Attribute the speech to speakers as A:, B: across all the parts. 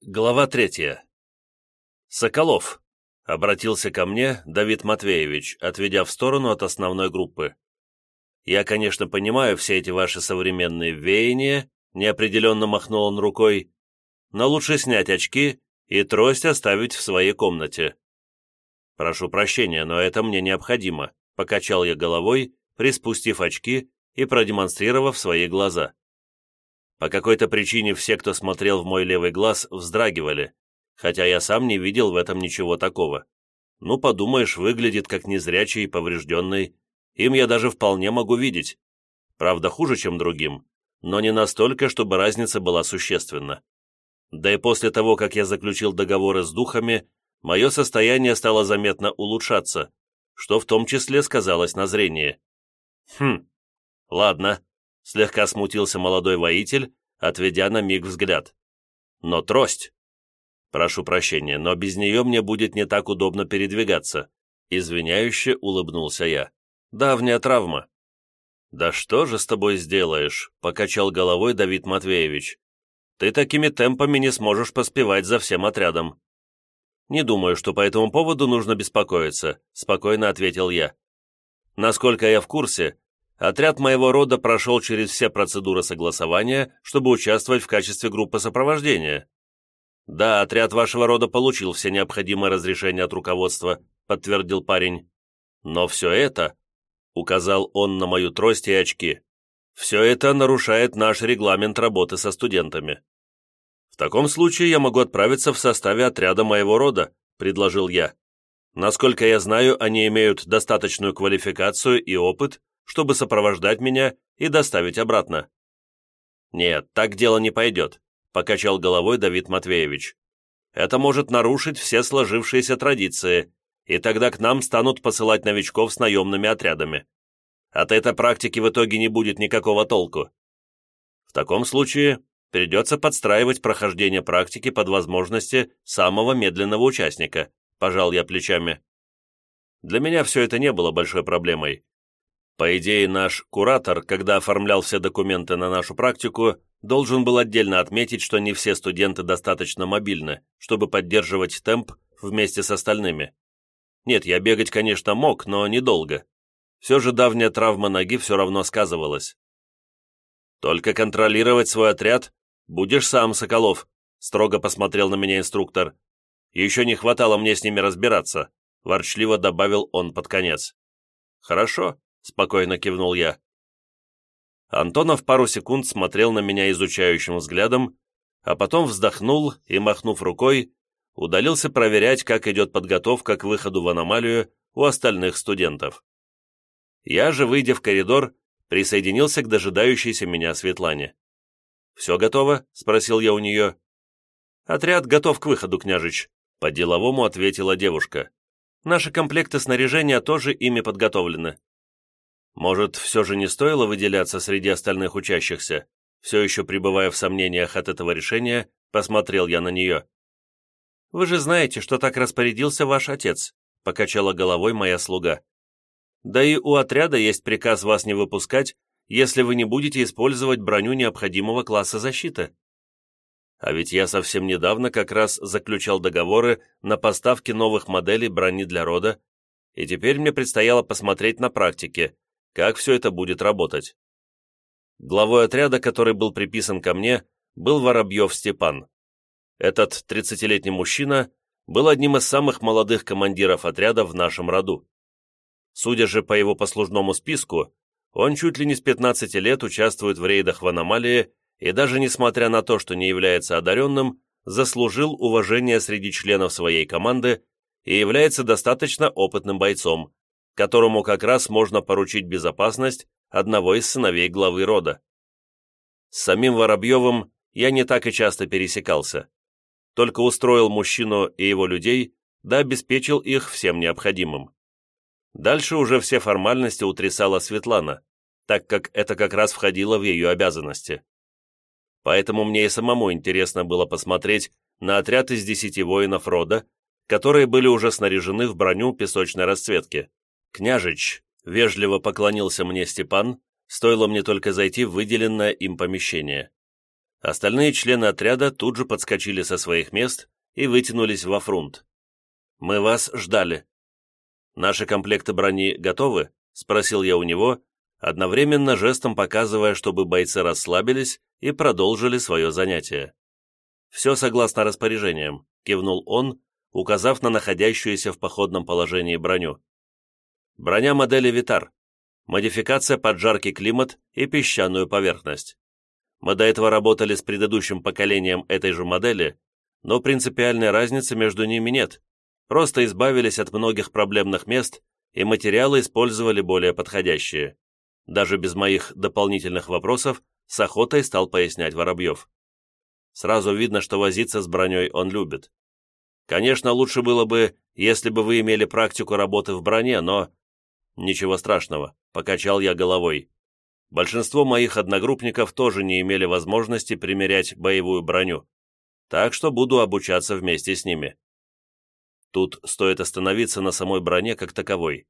A: Глава третья. «Соколов», — обратился ко мне Давид Матвеевич, отведя в сторону от основной группы. «Я, конечно, понимаю все эти ваши современные веяния», — неопределенно махнул он рукой, «но лучше снять очки и трость оставить в своей комнате». «Прошу прощения, но это мне необходимо», — покачал я головой, приспустив очки и продемонстрировав свои глаза. По какой-то причине все, кто смотрел в мой левый глаз, вздрагивали, хотя я сам не видел в этом ничего такого. Ну, подумаешь, выглядит как незрячий и поврежденный. Им я даже вполне могу видеть. Правда, хуже, чем другим, но не настолько, чтобы разница была существенна. Да и после того, как я заключил договоры с духами, мое состояние стало заметно улучшаться, что в том числе сказалось на зрении. Хм, ладно, слегка смутился молодой воитель, отведя на миг взгляд. «Но трость!» «Прошу прощения, но без нее мне будет не так удобно передвигаться», извиняюще улыбнулся я. «Давняя травма». «Да что же с тобой сделаешь?» — покачал головой Давид Матвеевич. «Ты такими темпами не сможешь поспевать за всем отрядом». «Не думаю, что по этому поводу нужно беспокоиться», — спокойно ответил я. «Насколько я в курсе, Отряд моего рода прошел через все процедуры согласования, чтобы участвовать в качестве группы сопровождения. Да, отряд вашего рода получил все необходимые разрешения от руководства, подтвердил парень. Но все это, указал он на мою трость и очки, все это нарушает наш регламент работы со студентами. В таком случае я могу отправиться в составе отряда моего рода, предложил я. Насколько я знаю, они имеют достаточную квалификацию и опыт, чтобы сопровождать меня и доставить обратно. «Нет, так дело не пойдет», — покачал головой Давид Матвеевич. «Это может нарушить все сложившиеся традиции, и тогда к нам станут посылать новичков с наемными отрядами. От этой практики в итоге не будет никакого толку. В таком случае придется подстраивать прохождение практики под возможности самого медленного участника», — пожал я плечами. Для меня все это не было большой проблемой, по идее, наш куратор, когда оформлял все документы на нашу практику, должен был отдельно отметить, что не все студенты достаточно мобильны, чтобы поддерживать темп вместе с остальными. Нет, я бегать, конечно, мог, но недолго. Все же давняя травма ноги все равно сказывалась. «Только контролировать свой отряд будешь сам, Соколов», строго посмотрел на меня инструктор. «Еще не хватало мне с ними разбираться», ворчливо добавил он под конец. «Хорошо», спокойно кивнул я. Антонов пару секунд смотрел на меня изучающим взглядом, а потом вздохнул и, махнув рукой, удалился проверять, как идет подготовка к выходу в аномалию у остальных студентов. Я же, выйдя в коридор, присоединился к дожидающейся меня Светлане. «Все готово?» — спросил я у нее. «Отряд готов к выходу, княжич», — по-деловому ответила девушка. «Наши комплекты снаряжения тоже ими подготовлены. Может, все же не стоило выделяться среди остальных учащихся? Все еще пребывая в сомнениях от этого решения, посмотрел я на нее. «Вы же знаете, что так распорядился ваш отец», — покачала головой моя слуга. «Да и у отряда есть приказ вас не выпускать, если вы не будете использовать броню необходимого класса защиты». А ведь я совсем недавно как раз заключал договоры на поставки новых моделей брони для рода, и теперь мне предстояло посмотреть на практике, как все это будет работать. Главой отряда, который был приписан ко мне, был Воробьев Степан. Этот 30-летний мужчина был одним из самых молодых командиров отряда в нашем роду. Судя же по его послужному списку, он чуть ли не с 15 лет участвует в рейдах в аномалии и даже несмотря на то, что не является одаренным, заслужил уважение среди членов своей команды и является достаточно опытным бойцом, которому как раз можно поручить безопасность одного из сыновей главы рода. С самим Воробьевым я не так и часто пересекался, только устроил мужчину и его людей, да обеспечил их всем необходимым. Дальше уже все формальности утрясала Светлана, так как это как раз входило в ее обязанности. Поэтому мне и самому интересно было посмотреть на отряд из десяти воинов рода, которые были уже снаряжены в броню песочной расцветки. «Княжич», — вежливо поклонился мне Степан, стоило мне только зайти в выделенное им помещение. Остальные члены отряда тут же подскочили со своих мест и вытянулись во фрунт. «Мы вас ждали». «Наши комплекты брони готовы?» — спросил я у него, одновременно жестом показывая, чтобы бойцы расслабились и продолжили свое занятие. «Все согласно распоряжениям», — кивнул он, указав на находящуюся в походном положении броню. «Броня модели «Витар». Модификация под жаркий климат и песчаную поверхность. Мы до этого работали с предыдущим поколением этой же модели, но принципиальной разницы между ними нет. Просто избавились от многих проблемных мест и материалы использовали более подходящие. Даже без моих дополнительных вопросов с охотой стал пояснять Воробьев. Сразу видно, что возиться с броней он любит. Конечно, лучше было бы, если бы вы имели практику работы в броне, но... Ничего страшного, покачал я головой. Большинство моих одногруппников тоже не имели возможности примерять боевую броню, так что буду обучаться вместе с ними. Тут стоит остановиться на самой броне как таковой.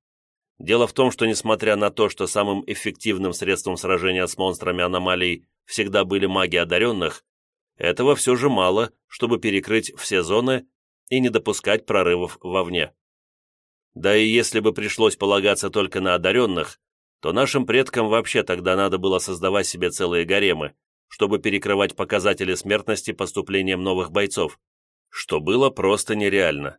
A: Дело в том, что несмотря на то, что самым эффективным средством сражения с монстрами аномалий всегда были маги одаренных, этого все же мало, чтобы перекрыть все зоны и не допускать прорывов вовне. Да и если бы пришлось полагаться только на одаренных, то нашим предкам вообще тогда надо было создавать себе целые гаремы, чтобы перекрывать показатели смертности поступлением новых бойцов, что было просто нереально.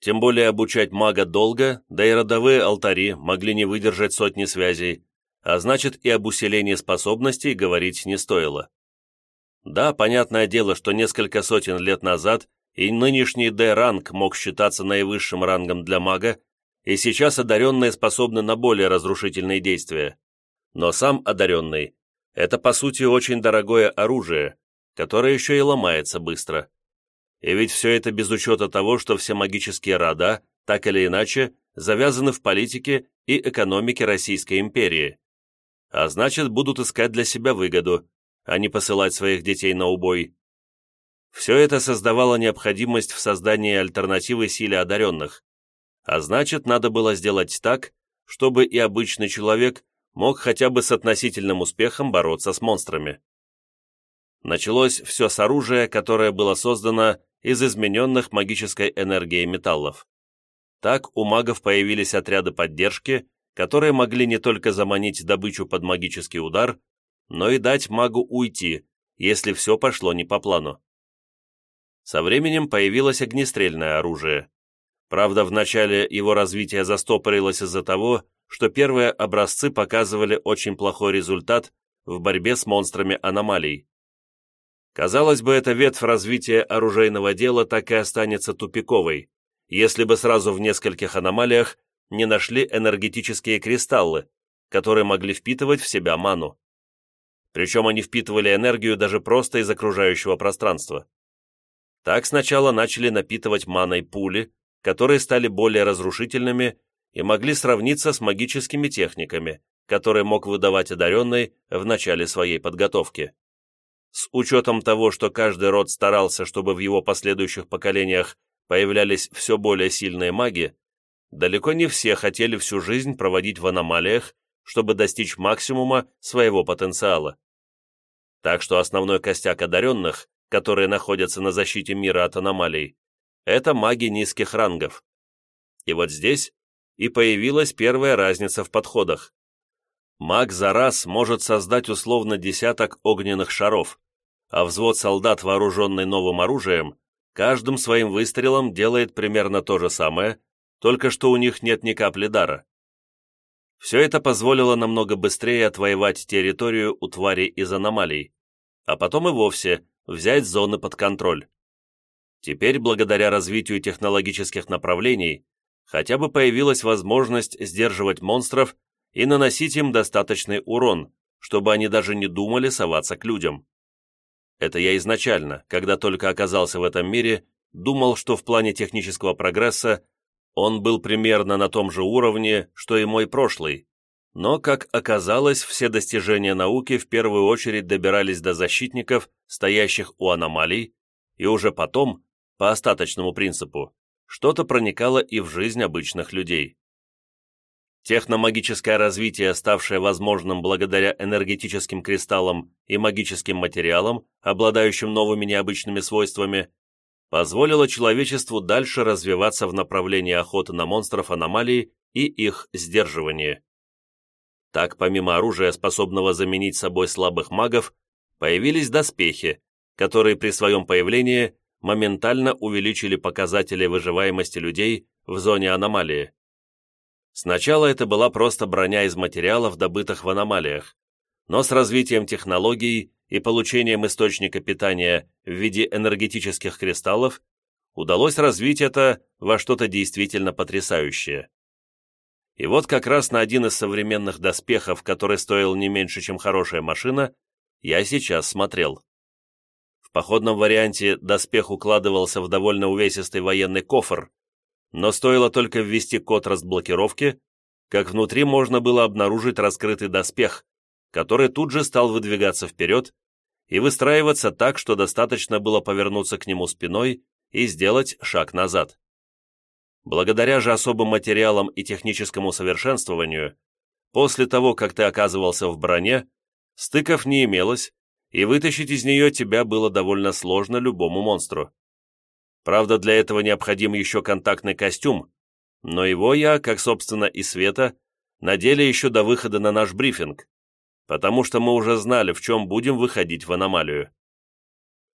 A: Тем более обучать мага долго, да и родовые алтари могли не выдержать сотни связей, а значит и об усилении способностей говорить не стоило. Да, понятное дело, что несколько сотен лет назад и нынешний D-ранг мог считаться наивысшим рангом для мага, и сейчас одаренные способны на более разрушительные действия. Но сам одаренный – это, по сути, очень дорогое оружие, которое еще и ломается быстро. И ведь все это без учета того, что все магические рода, так или иначе, завязаны в политике и экономике Российской империи. А значит, будут искать для себя выгоду, а не посылать своих детей на убой. Все это создавало необходимость в создании альтернативы силе одаренных, а значит, надо было сделать так, чтобы и обычный человек мог хотя бы с относительным успехом бороться с монстрами. Началось все с оружия, которое было создано из измененных магической энергией металлов. Так у магов появились отряды поддержки, которые могли не только заманить добычу под магический удар, но и дать магу уйти, если все пошло не по плану. Со временем появилось огнестрельное оружие. Правда, в начале его развития застопорилось из-за того, что первые образцы показывали очень плохой результат в борьбе с монстрами аномалий. Казалось бы, эта ветвь развития оружейного дела так и останется тупиковой, если бы сразу в нескольких аномалиях не нашли энергетические кристаллы, которые могли впитывать в себя ману. Причем они впитывали энергию даже просто из окружающего пространства. Так сначала начали напитывать маной пули, которые стали более разрушительными и могли сравниться с магическими техниками, которые мог выдавать одаренный в начале своей подготовки. С учетом того, что каждый род старался, чтобы в его последующих поколениях появлялись все более сильные маги, далеко не все хотели всю жизнь проводить в аномалиях, чтобы достичь максимума своего потенциала. Так что основной костяк одаренных, которые находятся на защите мира от аномалий, это маги низких рангов. И вот здесь и появилась первая разница в подходах. Маг за раз может создать условно десяток огненных шаров, а взвод солдат, вооруженный новым оружием, каждым своим выстрелом делает примерно то же самое, только что у них нет ни капли дара. Все это позволило намного быстрее отвоевать территорию у тварей из аномалий, а потом и вовсе взять зоны под контроль. Теперь, благодаря развитию технологических направлений, хотя бы появилась возможность сдерживать монстров и наносить им достаточный урон, чтобы они даже не думали соваться к людям. Это я изначально, когда только оказался в этом мире, думал, что в плане технического прогресса он был примерно на том же уровне, что и мой прошлый. Но, как оказалось, все достижения науки в первую очередь добирались до защитников, стоящих у аномалий, и уже потом по остаточному принципу, что-то проникало и в жизнь обычных людей. Техномагическое развитие, ставшее возможным благодаря энергетическим кристаллам и магическим материалам, обладающим новыми необычными свойствами, позволило человечеству дальше развиваться в направлении охоты на монстров аномалий и их сдерживания. Так, помимо оружия, способного заменить собой слабых магов, появились доспехи, которые при своем появлении моментально увеличили показатели выживаемости людей в зоне аномалии. Сначала это была просто броня из материалов, добытых в аномалиях, но с развитием технологий и получением источника питания в виде энергетических кристаллов удалось развить это во что-то действительно потрясающее. И вот как раз на один из современных доспехов, который стоил не меньше, чем хорошая машина, я сейчас смотрел. Походном варианте доспех укладывался в довольно увесистый военный кофр, но стоило только ввести код разблокировки, как внутри можно было обнаружить раскрытый доспех, который тут же стал выдвигаться вперед и выстраиваться так, что достаточно было повернуться к нему спиной и сделать шаг назад. Благодаря же особым материалам и техническому совершенствованию, после того, как ты оказывался в броне, стыков не имелось, и вытащить из нее тебя было довольно сложно любому монстру. Правда, для этого необходим еще контактный костюм, но его я, как, собственно, и Света, надели еще до выхода на наш брифинг, потому что мы уже знали, в чем будем выходить в аномалию.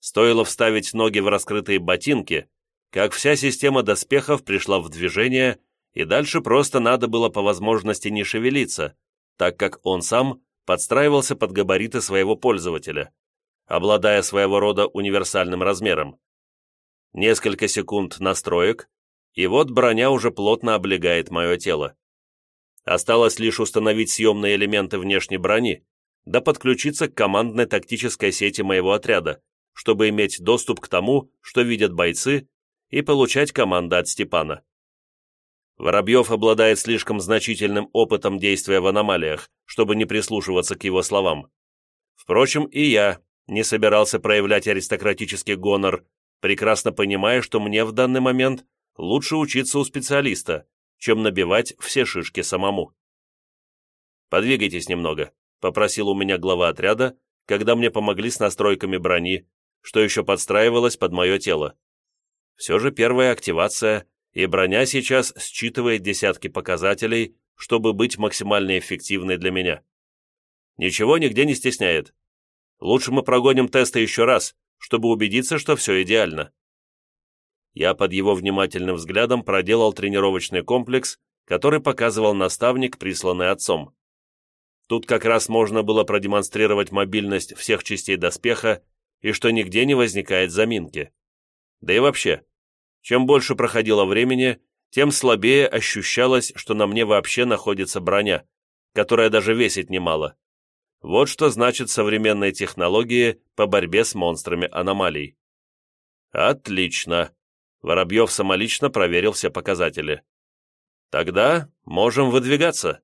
A: Стоило вставить ноги в раскрытые ботинки, как вся система доспехов пришла в движение, и дальше просто надо было по возможности не шевелиться, так как он сам подстраивался под габариты своего пользователя, обладая своего рода универсальным размером. Несколько секунд настроек, и вот броня уже плотно облегает мое тело. Осталось лишь установить съемные элементы внешней брони, да подключиться к командной тактической сети моего отряда, чтобы иметь доступ к тому, что видят бойцы, и получать команды от Степана. Воробьев обладает слишком значительным опытом действия в аномалиях, чтобы не прислушиваться к его словам. Впрочем, и я не собирался проявлять аристократический гонор, прекрасно понимая, что мне в данный момент лучше учиться у специалиста, чем набивать все шишки самому. «Подвигайтесь немного», — попросил у меня глава отряда, когда мне помогли с настройками брони, что еще подстраивалось под мое тело. Все же первая активация, и броня сейчас считывает десятки показателей, чтобы быть максимально эффективной для меня. Ничего нигде не стесняет. Лучше мы прогоним тесты еще раз, чтобы убедиться, что все идеально. Я под его внимательным взглядом проделал тренировочный комплекс, который показывал наставник, присланный отцом. Тут как раз можно было продемонстрировать мобильность всех частей доспеха и что нигде не возникает заминки. Да и вообще, чем больше проходило времени, тем слабее ощущалось, что на мне вообще находится броня, которая даже весит немало. Вот что значит современные технологии по борьбе с монстрами аномалий. Отлично. Воробьев самолично проверил все показатели. Тогда можем выдвигаться.